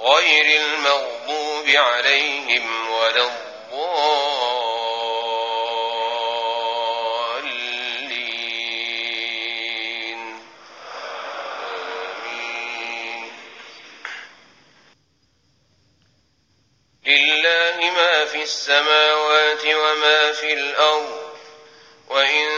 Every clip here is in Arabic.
غير المغضوب عليهم ولا الضالين. آمين لله ما في السماوات وما في الأرض وإن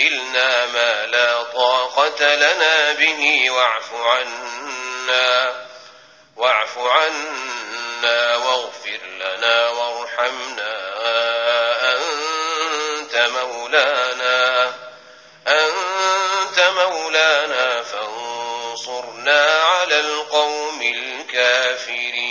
حملنا ما لا طاقة لنا به واعف عنا واعف عنا واغفر لنا وارحمنا. أنت مولانا أنت مولانا فانصرنا على القوم الكافرين.